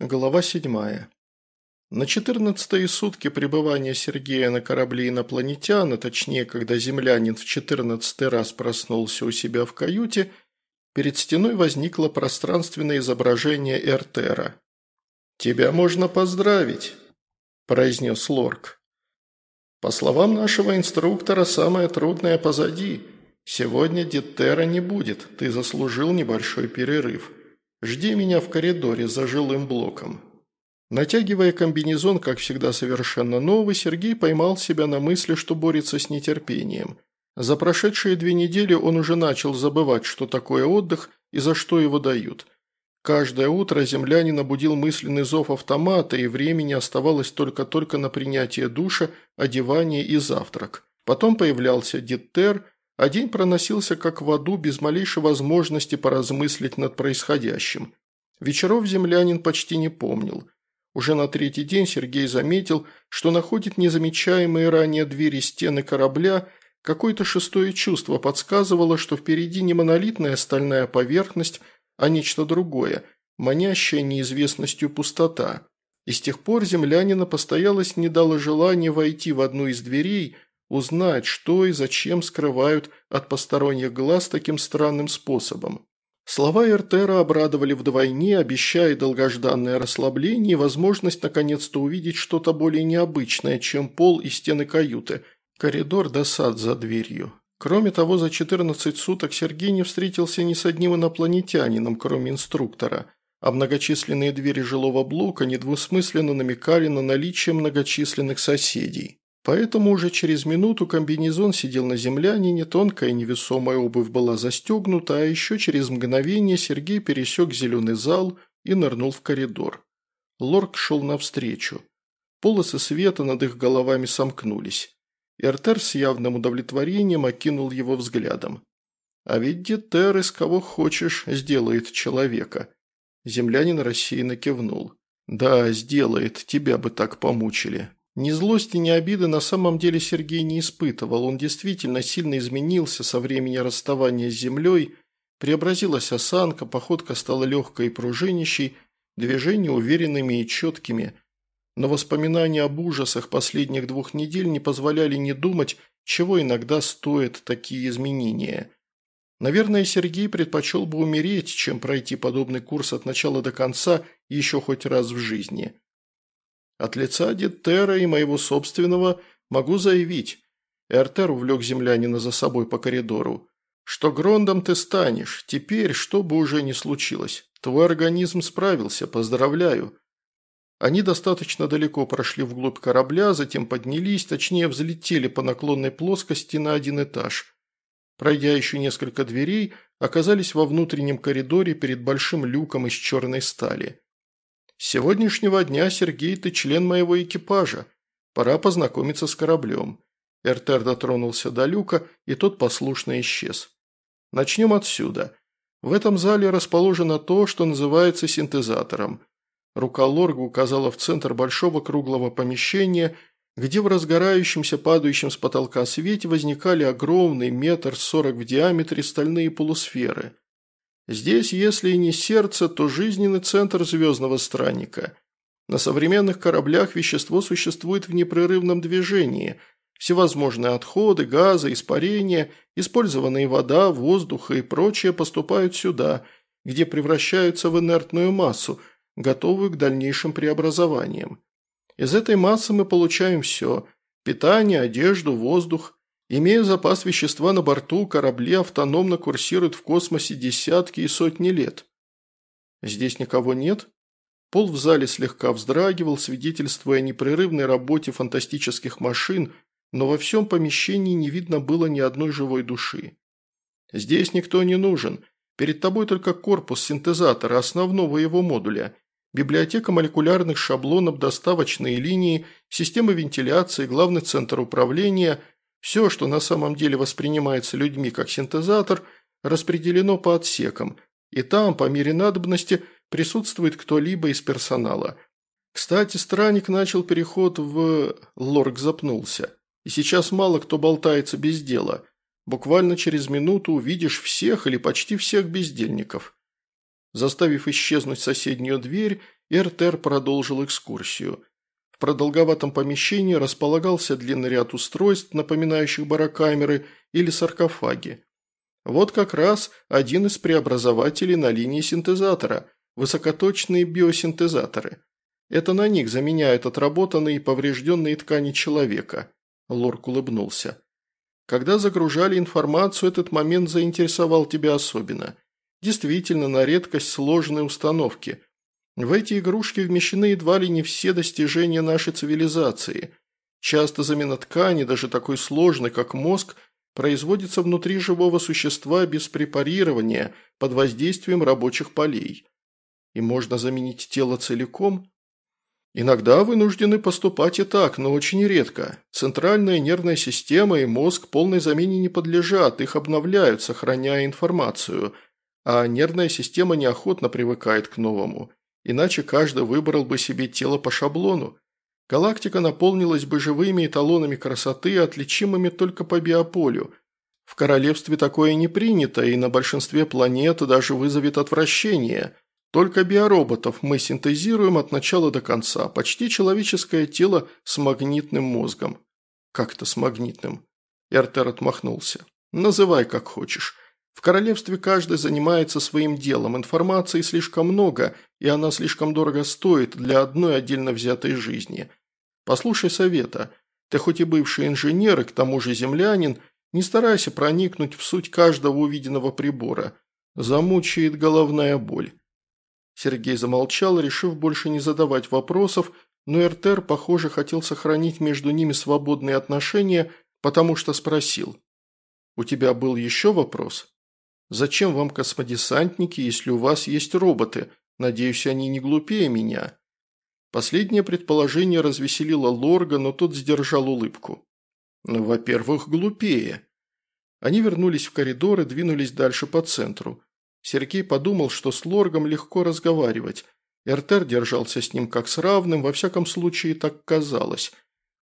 Глава седьмая. На четырнадцатые сутки пребывания Сергея на корабле инопланетян, а точнее, когда землянин в четырнадцатый раз проснулся у себя в каюте, перед стеной возникло пространственное изображение Эртера. «Тебя можно поздравить», – произнес Лорк. «По словам нашего инструктора, самое трудное позади. Сегодня Диттера не будет, ты заслужил небольшой перерыв». Жди меня в коридоре за жилым блоком». Натягивая комбинезон, как всегда совершенно новый, Сергей поймал себя на мысли, что борется с нетерпением. За прошедшие две недели он уже начал забывать, что такое отдых и за что его дают. Каждое утро землянин будил мысленный зов автомата, и времени оставалось только-только на принятие душа, одевание и завтрак. Потом появлялся Диттер, а день проносился как в аду, без малейшей возможности поразмыслить над происходящим. Вечеров землянин почти не помнил. Уже на третий день Сергей заметил, что находит незамечаемые ранее двери стены корабля, какое-то шестое чувство подсказывало, что впереди не монолитная стальная поверхность, а нечто другое, манящая неизвестностью пустота. И с тех пор землянина постоялось не дало желания войти в одну из дверей – узнать, что и зачем скрывают от посторонних глаз таким странным способом. Слова Эртера обрадовали вдвойне, обещая долгожданное расслабление и возможность наконец-то увидеть что-то более необычное, чем пол и стены каюты, коридор да сад за дверью. Кроме того, за 14 суток Сергей не встретился ни с одним инопланетянином, кроме инструктора, а многочисленные двери жилого блока недвусмысленно намекали на наличие многочисленных соседей. Поэтому уже через минуту комбинезон сидел на землянине, тонкая невесомая обувь была застегнута, а еще через мгновение Сергей пересек зеленый зал и нырнул в коридор. Лорк шел навстречу. Полосы света над их головами сомкнулись. Эртер с явным удовлетворением окинул его взглядом. «А ведь Дитер из кого хочешь сделает человека». Землянин рассеянно кивнул. «Да, сделает, тебя бы так помучили. Ни злости, ни обиды на самом деле Сергей не испытывал. Он действительно сильно изменился со времени расставания с землей, преобразилась осанка, походка стала легкой и пружинищей, движения уверенными и четкими. Но воспоминания об ужасах последних двух недель не позволяли не думать, чего иногда стоят такие изменения. Наверное, Сергей предпочел бы умереть, чем пройти подобный курс от начала до конца еще хоть раз в жизни. От лица Диттера и моего собственного могу заявить, Эртер увлек землянина за собой по коридору, что Грондом ты станешь, теперь, что бы уже ни случилось. Твой организм справился, поздравляю. Они достаточно далеко прошли вглубь корабля, затем поднялись, точнее взлетели по наклонной плоскости на один этаж. Пройдя еще несколько дверей, оказались во внутреннем коридоре перед большим люком из черной стали. Сегодняшнего дня, Сергей, ты член моего экипажа. Пора познакомиться с кораблем». Эртер дотронулся до люка, и тот послушно исчез. «Начнем отсюда. В этом зале расположено то, что называется синтезатором. Рука Лорга указала в центр большого круглого помещения, где в разгорающемся, падающем с потолка свете возникали огромные метр сорок в диаметре стальные полусферы – Здесь, если и не сердце, то жизненный центр звездного странника. На современных кораблях вещество существует в непрерывном движении. Всевозможные отходы, газы, испарения, использованная вода, воздух и прочее поступают сюда, где превращаются в инертную массу, готовую к дальнейшим преобразованиям. Из этой массы мы получаем все – питание, одежду, воздух, Имея запас вещества на борту, корабли автономно курсируют в космосе десятки и сотни лет. Здесь никого нет? Пол в зале слегка вздрагивал, свидетельствуя о непрерывной работе фантастических машин, но во всем помещении не видно было ни одной живой души. Здесь никто не нужен. Перед тобой только корпус синтезатора, основного его модуля. Библиотека молекулярных шаблонов, доставочные линии, система вентиляции, главный центр управления – все, что на самом деле воспринимается людьми как синтезатор, распределено по отсекам, и там, по мере надобности, присутствует кто-либо из персонала. Кстати, странник начал переход в... Лорк запнулся. И сейчас мало кто болтается без дела. Буквально через минуту увидишь всех или почти всех бездельников. Заставив исчезнуть соседнюю дверь, Эртер продолжил экскурсию. Продолговатом помещении располагался длинный ряд устройств, напоминающих барокамеры или саркофаги. Вот как раз один из преобразователей на линии синтезатора – высокоточные биосинтезаторы. Это на них заменяют отработанные и поврежденные ткани человека. Лорк улыбнулся. Когда загружали информацию, этот момент заинтересовал тебя особенно. Действительно, на редкость сложные установки. В эти игрушки вмещены едва ли не все достижения нашей цивилизации. Часто замена ткани, даже такой сложной, как мозг, производится внутри живого существа без препарирования, под воздействием рабочих полей. И можно заменить тело целиком? Иногда вынуждены поступать и так, но очень редко. Центральная нервная система и мозг полной замене не подлежат, их обновляют, сохраняя информацию – а нервная система неохотно привыкает к новому. Иначе каждый выбрал бы себе тело по шаблону. Галактика наполнилась бы живыми эталонами красоты, отличимыми только по биополю. В королевстве такое не принято, и на большинстве планет даже вызовет отвращение. Только биороботов мы синтезируем от начала до конца, почти человеческое тело с магнитным мозгом. Как-то с магнитным. Эртер отмахнулся. Называй как хочешь. В королевстве каждый занимается своим делом, информации слишком много, и она слишком дорого стоит для одной отдельно взятой жизни. Послушай совета. Ты хоть и бывший инженер и к тому же землянин, не старайся проникнуть в суть каждого увиденного прибора. Замучает головная боль. Сергей замолчал, решив больше не задавать вопросов, но Эртер, похоже, хотел сохранить между ними свободные отношения, потому что спросил. «У тебя был еще вопрос?» Зачем вам космодесантники, если у вас есть роботы? Надеюсь, они не глупее меня». Последнее предположение развеселило Лорга, но тот сдержал улыбку. «Ну, «Во-первых, глупее». Они вернулись в коридор и двинулись дальше по центру. Сергей подумал, что с Лоргом легко разговаривать. Эртер держался с ним как с равным, во всяком случае так казалось.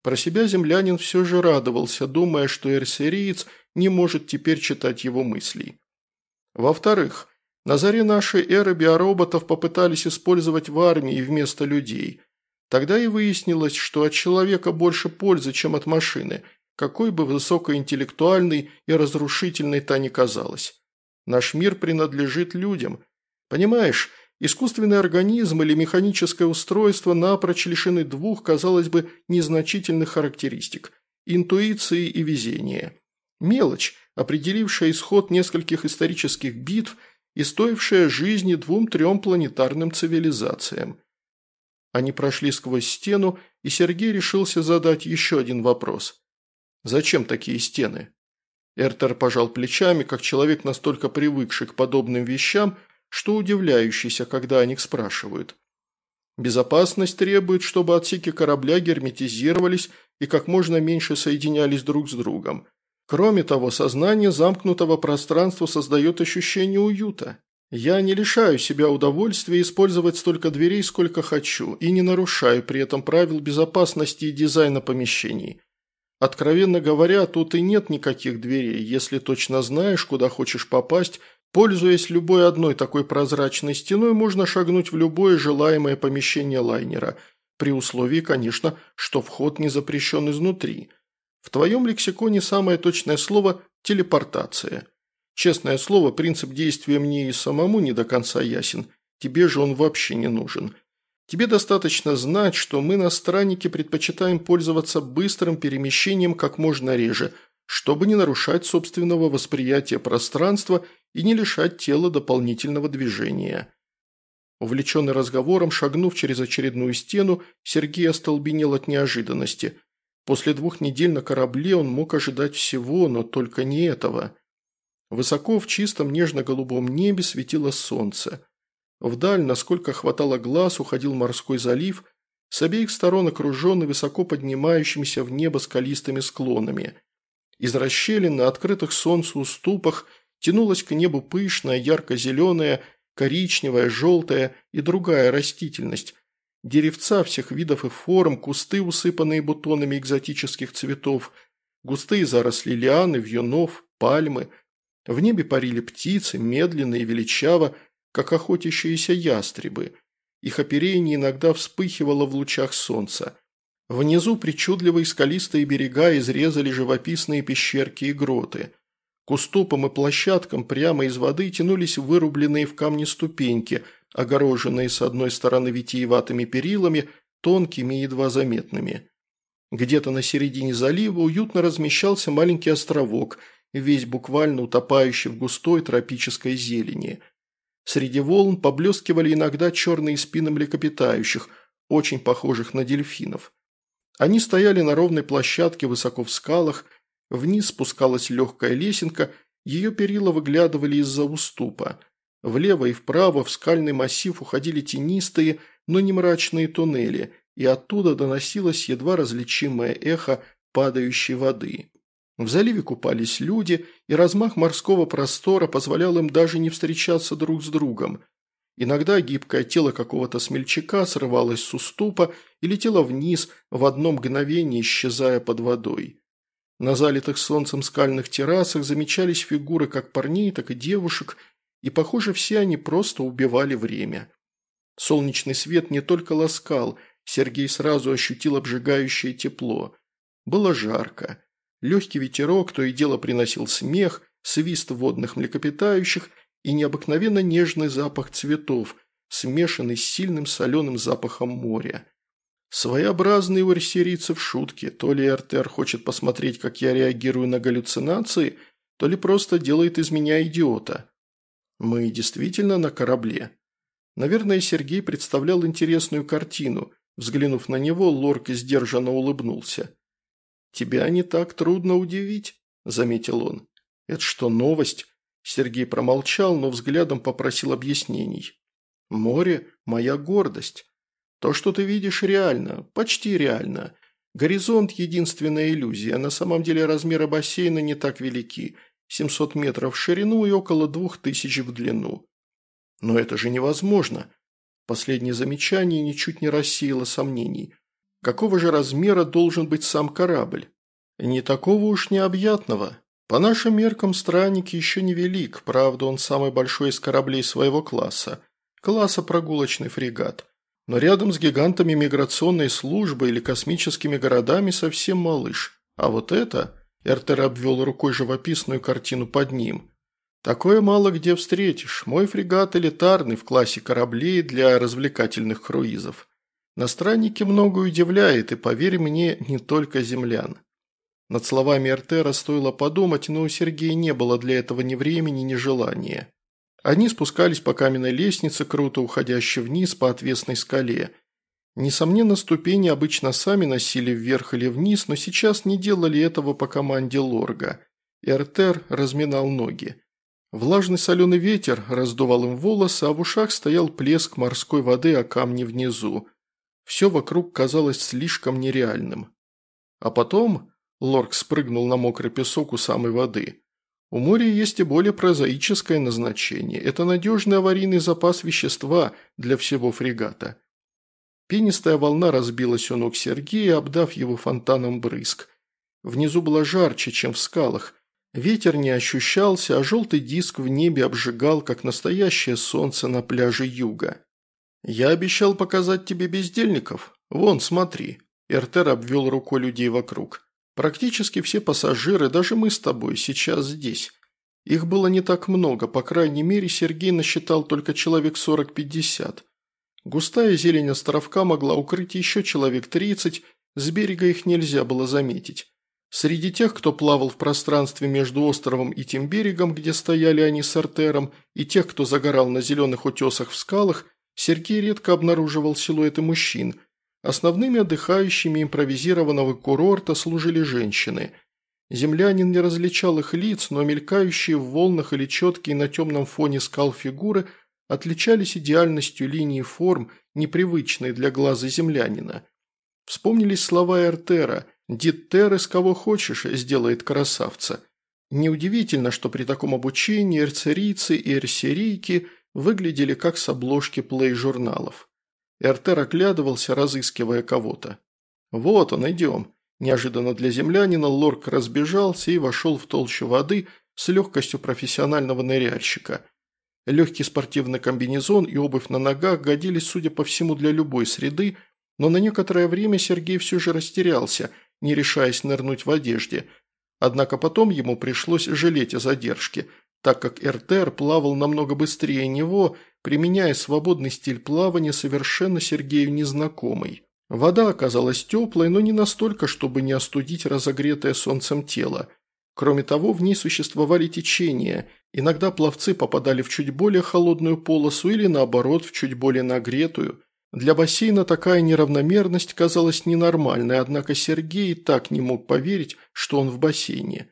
Про себя землянин все же радовался, думая, что эрсериец не может теперь читать его мыслей. Во-вторых, на заре нашей эры биороботов попытались использовать в армии вместо людей. Тогда и выяснилось, что от человека больше пользы, чем от машины, какой бы высокоинтеллектуальной и разрушительной та ни казалась. Наш мир принадлежит людям. Понимаешь, искусственный организм или механическое устройство напрочь лишены двух, казалось бы, незначительных характеристик – интуиции и везения. Мелочь, определившая исход нескольких исторических битв и стоившая жизни двум-трем планетарным цивилизациям. Они прошли сквозь стену, и Сергей решился задать еще один вопрос. «Зачем такие стены?» Эртер пожал плечами, как человек, настолько привыкший к подобным вещам, что удивляющийся, когда о них спрашивают. Безопасность требует, чтобы отсеки корабля герметизировались и как можно меньше соединялись друг с другом. Кроме того, сознание замкнутого пространства создает ощущение уюта. Я не лишаю себя удовольствия использовать столько дверей, сколько хочу, и не нарушаю при этом правил безопасности и дизайна помещений. Откровенно говоря, тут и нет никаких дверей, если точно знаешь, куда хочешь попасть, пользуясь любой одной такой прозрачной стеной, можно шагнуть в любое желаемое помещение лайнера, при условии, конечно, что вход не запрещен изнутри – в твоем лексиконе самое точное слово – телепортация. Честное слово, принцип действия мне и самому не до конца ясен. Тебе же он вообще не нужен. Тебе достаточно знать, что мы на страннике предпочитаем пользоваться быстрым перемещением как можно реже, чтобы не нарушать собственного восприятия пространства и не лишать тела дополнительного движения. Увлеченный разговором, шагнув через очередную стену, Сергей остолбенел от неожиданности – После двух недель на корабле он мог ожидать всего, но только не этого. Высоко в чистом нежно-голубом небе светило солнце. Вдаль, насколько хватало глаз, уходил морской залив, с обеих сторон окруженный высоко поднимающимися в небо скалистыми склонами. Из расщелин на открытых солнцу уступах тянулась к небу пышная, ярко-зеленая, коричневая, желтая и другая растительность, Деревца всех видов и форм, кусты, усыпанные бутонами экзотических цветов, густые заросли лианы, вьюнов, пальмы. В небе парили птицы, медленно и величаво, как охотящиеся ястребы. Их оперение иногда вспыхивало в лучах солнца. Внизу причудливые скалистые берега изрезали живописные пещерки и гроты. К уступам и площадкам прямо из воды тянулись вырубленные в камне ступеньки, огороженные с одной стороны витиеватыми перилами, тонкими и едва заметными. Где-то на середине залива уютно размещался маленький островок, весь буквально утопающий в густой тропической зелени. Среди волн поблескивали иногда черные спины млекопитающих, очень похожих на дельфинов. Они стояли на ровной площадке высоко в скалах, вниз спускалась легкая лесенка, ее перила выглядывали из-за уступа. Влево и вправо в скальный массив уходили тенистые, но не мрачные туннели, и оттуда доносилось едва различимое эхо падающей воды. В заливе купались люди, и размах морского простора позволял им даже не встречаться друг с другом. Иногда гибкое тело какого-то смельчака срывалось с уступа и летело вниз, в одно мгновение исчезая под водой. На залитых солнцем скальных террасах замечались фигуры как парней, так и девушек, и, похоже, все они просто убивали время. Солнечный свет не только ласкал, Сергей сразу ощутил обжигающее тепло. Было жарко. Легкий ветерок то и дело приносил смех, свист водных млекопитающих – и необыкновенно нежный запах цветов, смешанный с сильным соленым запахом моря. Своеобразные у ресерийцев шутки, то ли РТР хочет посмотреть, как я реагирую на галлюцинации, то ли просто делает из меня идиота. Мы действительно на корабле. Наверное, Сергей представлял интересную картину. Взглянув на него, Лорк сдержанно улыбнулся. «Тебя не так трудно удивить», – заметил он. «Это что, новость? Сергей промолчал, но взглядом попросил объяснений. «Море – моя гордость. То, что ты видишь, реально, почти реально. Горизонт – единственная иллюзия, на самом деле размеры бассейна не так велики – 700 метров в ширину и около 2000 в длину. Но это же невозможно. Последнее замечание ничуть не рассеяло сомнений. Какого же размера должен быть сам корабль? Не такого уж необъятного. По нашим меркам странник еще не велик, правда он самый большой из кораблей своего класса. Класса прогулочный фрегат. Но рядом с гигантами миграционной службы или космическими городами совсем малыш. А вот это... Эртер обвел рукой живописную картину под ним. Такое мало где встретишь. Мой фрегат элитарный в классе кораблей для развлекательных круизов. На страннике многое удивляет, и, поверь мне, не только землян. Над словами Эртера стоило подумать, но у Сергея не было для этого ни времени, ни желания. Они спускались по каменной лестнице, круто уходящей вниз по отвесной скале. Несомненно, ступени обычно сами носили вверх или вниз, но сейчас не делали этого по команде Лорга. Эртер разминал ноги. Влажный соленый ветер раздувал им волосы, а в ушах стоял плеск морской воды о камне внизу. Все вокруг казалось слишком нереальным. А потом Лорк спрыгнул на мокрый песок у самой воды. У моря есть и более прозаическое назначение. Это надежный аварийный запас вещества для всего фрегата. Пенистая волна разбилась у ног Сергея, обдав его фонтаном брызг. Внизу было жарче, чем в скалах. Ветер не ощущался, а желтый диск в небе обжигал, как настоящее солнце на пляже юга. «Я обещал показать тебе бездельников. Вон, смотри». Эртер обвел рукой людей вокруг. Практически все пассажиры, даже мы с тобой, сейчас здесь. Их было не так много, по крайней мере, Сергей насчитал только человек 40-50. Густая зелень островка могла укрыть еще человек 30, с берега их нельзя было заметить. Среди тех, кто плавал в пространстве между островом и тем берегом, где стояли они с артером, и тех, кто загорал на зеленых утесах в скалах, Сергей редко обнаруживал силуэты мужчин – Основными отдыхающими импровизированного курорта служили женщины. Землянин не различал их лиц, но мелькающие в волнах или четкие на темном фоне скал фигуры отличались идеальностью линии форм, непривычной для глаза землянина. Вспомнились слова Эртера «Диттер из кого хочешь сделает красавца». Неудивительно, что при таком обучении эрцерийцы и эрсерийки выглядели как с обложки плей-журналов. Эртер оглядывался, разыскивая кого-то. «Вот он, идем». Неожиданно для землянина Лорк разбежался и вошел в толщу воды с легкостью профессионального ныряльщика. Легкий спортивный комбинезон и обувь на ногах годились, судя по всему, для любой среды, но на некоторое время Сергей все же растерялся, не решаясь нырнуть в одежде. Однако потом ему пришлось жалеть о задержке, так как РТР плавал намного быстрее него, применяя свободный стиль плавания, совершенно Сергею незнакомый. Вода оказалась теплой, но не настолько, чтобы не остудить разогретое солнцем тело. Кроме того, в ней существовали течения. Иногда пловцы попадали в чуть более холодную полосу или, наоборот, в чуть более нагретую. Для бассейна такая неравномерность казалась ненормальной, однако Сергей так не мог поверить, что он в бассейне.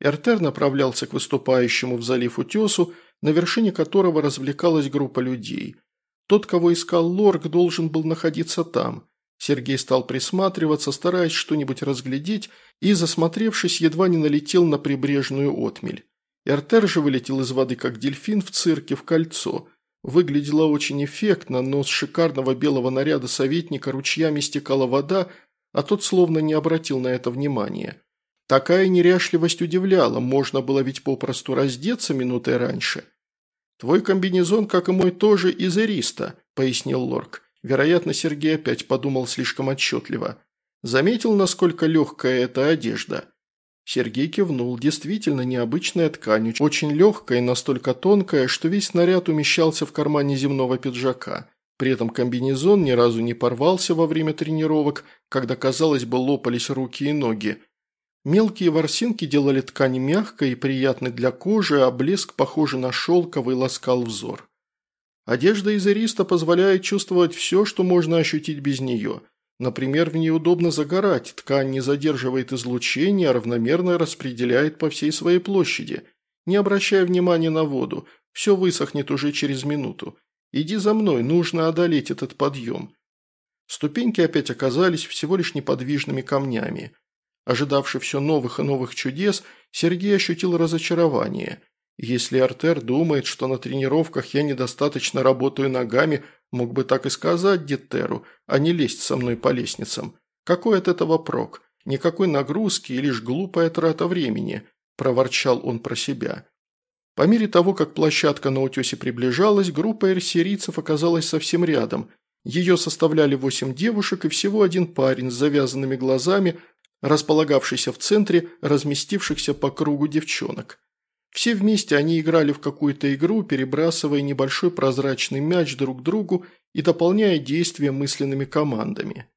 Эртер направлялся к выступающему в залив утесу, на вершине которого развлекалась группа людей. Тот, кого искал Лорг, должен был находиться там. Сергей стал присматриваться, стараясь что-нибудь разглядеть, и, засмотревшись, едва не налетел на прибрежную отмель. Эртер же вылетел из воды, как дельфин в цирке, в кольцо. Выглядело очень эффектно, но с шикарного белого наряда советника ручьями стекала вода, а тот словно не обратил на это внимания. Такая неряшливость удивляла, можно было ведь попросту раздеться минутой раньше. «Твой комбинезон, как и мой, тоже из эриста», – пояснил Лорк. Вероятно, Сергей опять подумал слишком отчетливо. Заметил, насколько легкая эта одежда. Сергей кивнул. Действительно необычная ткань, очень легкая и настолько тонкая, что весь снаряд умещался в кармане земного пиджака. При этом комбинезон ни разу не порвался во время тренировок, когда, казалось бы, лопались руки и ноги. Мелкие ворсинки делали ткань мягкой и приятной для кожи, а блеск, похожий на шелковый, ласкал взор. Одежда из ириста позволяет чувствовать все, что можно ощутить без нее. Например, в ней удобно загорать, ткань не задерживает излучение, а равномерно распределяет по всей своей площади. Не обращая внимания на воду, все высохнет уже через минуту. Иди за мной, нужно одолеть этот подъем. Ступеньки опять оказались всего лишь неподвижными камнями. Ожидавший все новых и новых чудес, Сергей ощутил разочарование – если Артер думает, что на тренировках я недостаточно работаю ногами, мог бы так и сказать Дитеру, а не лезть со мной по лестницам. Какой от этого прок? Никакой нагрузки и лишь глупая трата времени», – проворчал он про себя. По мере того, как площадка на утесе приближалась, группа эрсерийцев оказалась совсем рядом. Ее составляли восемь девушек и всего один парень с завязанными глазами, располагавшийся в центре разместившихся по кругу девчонок. Все вместе они играли в какую-то игру, перебрасывая небольшой прозрачный мяч друг другу и дополняя действия мысленными командами.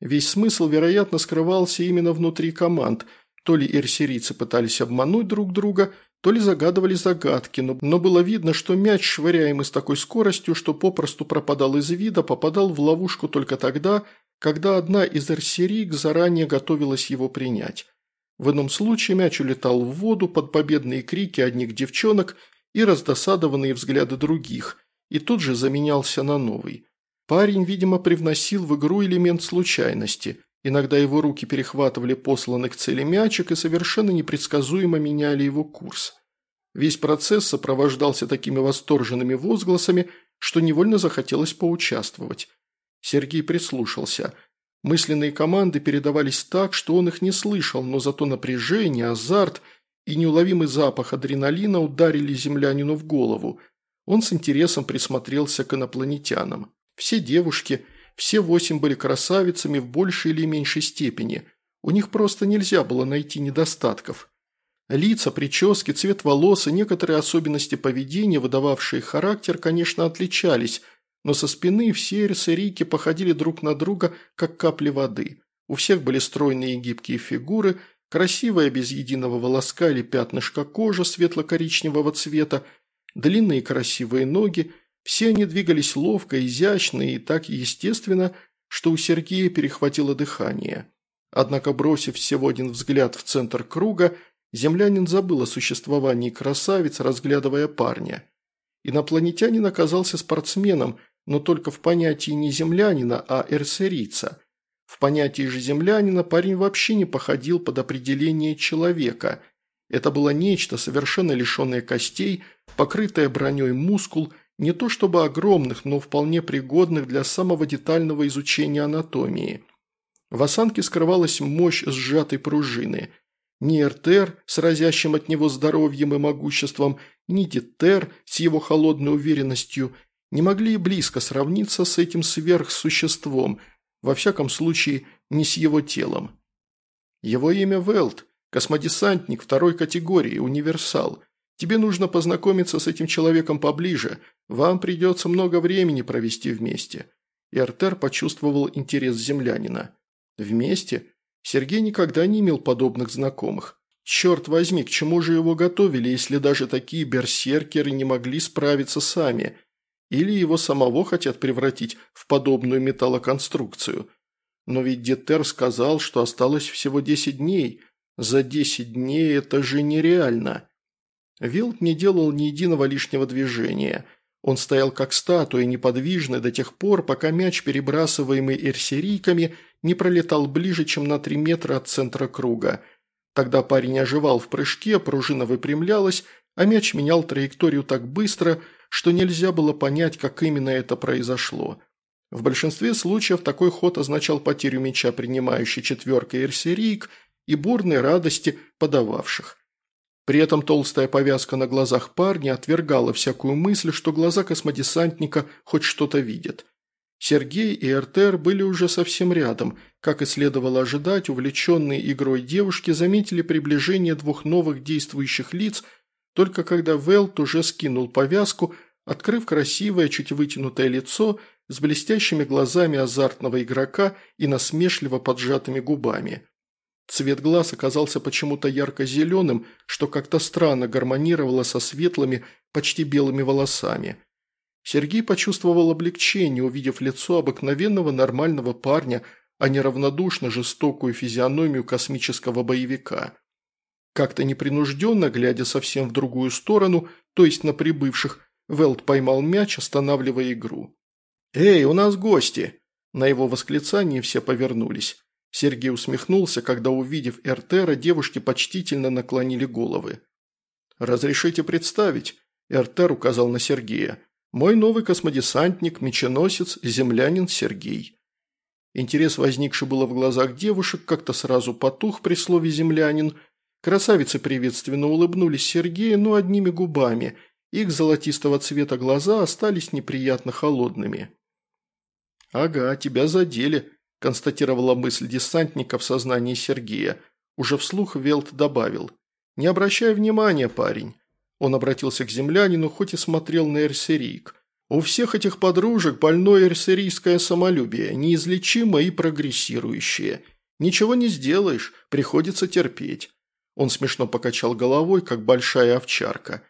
Весь смысл, вероятно, скрывался именно внутри команд. То ли эрсерийцы пытались обмануть друг друга, то ли загадывали загадки, но, но было видно, что мяч, швыряемый с такой скоростью, что попросту пропадал из вида, попадал в ловушку только тогда, когда одна из эрсерийк заранее готовилась его принять. В ином случае мяч улетал в воду под победные крики одних девчонок и раздосадованные взгляды других, и тут же заменялся на новый. Парень, видимо, привносил в игру элемент случайности. Иногда его руки перехватывали посланных к цели мячик и совершенно непредсказуемо меняли его курс. Весь процесс сопровождался такими восторженными возгласами, что невольно захотелось поучаствовать. Сергей прислушался – Мысленные команды передавались так, что он их не слышал, но зато напряжение, азарт и неуловимый запах адреналина ударили землянину в голову. Он с интересом присмотрелся к инопланетянам. Все девушки, все восемь были красавицами в большей или меньшей степени. У них просто нельзя было найти недостатков. Лица, прически, цвет волос и некоторые особенности поведения, выдававшие характер, конечно, отличались – но со спины все эрсерийки походили друг на друга, как капли воды. У всех были стройные и гибкие фигуры, красивая без единого волоска или пятнышка кожа светло-коричневого цвета, длинные красивые ноги, все они двигались ловко, изящно и так естественно, что у Сергея перехватило дыхание. Однако, бросив всего один взгляд в центр круга, землянин забыл о существовании красавиц, разглядывая парня. Инопланетянин оказался спортсменом – но только в понятии не землянина, а эрсерийца. В понятии же землянина парень вообще не походил под определение человека. Это было нечто, совершенно лишенное костей, покрытое броней мускул, не то чтобы огромных, но вполне пригодных для самого детального изучения анатомии. В осанке скрывалась мощь сжатой пружины. Ни Эртер с разящим от него здоровьем и могуществом, ни Дитер с его холодной уверенностью не могли и близко сравниться с этим сверхсуществом, во всяком случае не с его телом. Его имя Велт, космодесантник второй категории, универсал. Тебе нужно познакомиться с этим человеком поближе, вам придется много времени провести вместе. И Артер почувствовал интерес землянина. Вместе? Сергей никогда не имел подобных знакомых. Черт возьми, к чему же его готовили, если даже такие берсеркеры не могли справиться сами? Или его самого хотят превратить в подобную металлоконструкцию? Но ведь Детер сказал, что осталось всего 10 дней. За 10 дней это же нереально. Вилд не делал ни единого лишнего движения. Он стоял как статуя, неподвижный до тех пор, пока мяч, перебрасываемый эрсерийками, не пролетал ближе, чем на три метра от центра круга. Тогда парень оживал в прыжке, пружина выпрямлялась, а мяч менял траекторию так быстро, что нельзя было понять, как именно это произошло. В большинстве случаев такой ход означал потерю мяча принимающей четверкой эрсерийк и бурной радости подававших. При этом толстая повязка на глазах парня отвергала всякую мысль, что глаза космодесантника хоть что-то видят. Сергей и Эртер были уже совсем рядом. Как и следовало ожидать, увлеченные игрой девушки заметили приближение двух новых действующих лиц, только когда Велт уже скинул повязку, открыв красивое, чуть вытянутое лицо с блестящими глазами азартного игрока и насмешливо поджатыми губами. Цвет глаз оказался почему-то ярко-зеленым, что как-то странно гармонировало со светлыми, почти белыми волосами. Сергей почувствовал облегчение, увидев лицо обыкновенного нормального парня, а не равнодушно жестокую физиономию космического боевика. Как-то непринужденно, глядя совсем в другую сторону, то есть на прибывших, Велт поймал мяч, останавливая игру. «Эй, у нас гости!» На его восклицание все повернулись. Сергей усмехнулся, когда, увидев Эртера, девушки почтительно наклонили головы. «Разрешите представить?» Эртер указал на Сергея. «Мой новый космодесантник, меченосец, землянин Сергей». Интерес, возникший было в глазах девушек, как-то сразу потух при слове «землянин». Красавицы приветственно улыбнулись Сергею, но одними губами. Их золотистого цвета глаза остались неприятно холодными. «Ага, тебя задели», констатировала мысль десантника в сознании Сергея. Уже вслух Велт добавил. «Не обращай внимания, парень». Он обратился к землянину, хоть и смотрел на эрсерийк. «У всех этих подружек больное эрсерийское самолюбие, неизлечимое и прогрессирующее. Ничего не сделаешь, приходится терпеть». Он смешно покачал головой, как большая овчарка.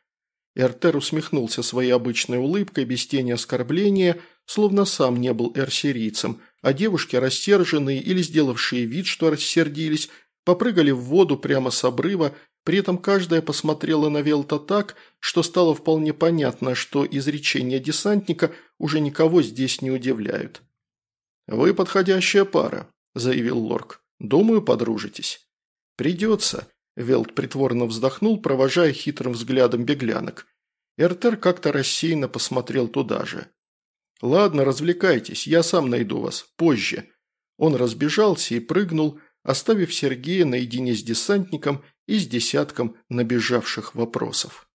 Эртер усмехнулся своей обычной улыбкой, без тени оскорбления, словно сам не был эрсерийцем – а девушки, рассерженные или сделавшие вид, что рассердились, попрыгали в воду прямо с обрыва, при этом каждая посмотрела на Велта так, что стало вполне понятно, что изречения десантника уже никого здесь не удивляют. «Вы подходящая пара», – заявил Лорк. «Думаю, подружитесь». «Придется», – Велт притворно вздохнул, провожая хитрым взглядом беглянок. Эртер как-то рассеянно посмотрел туда же. «Ладно, развлекайтесь, я сам найду вас, позже». Он разбежался и прыгнул, оставив Сергея наедине с десантником и с десятком набежавших вопросов.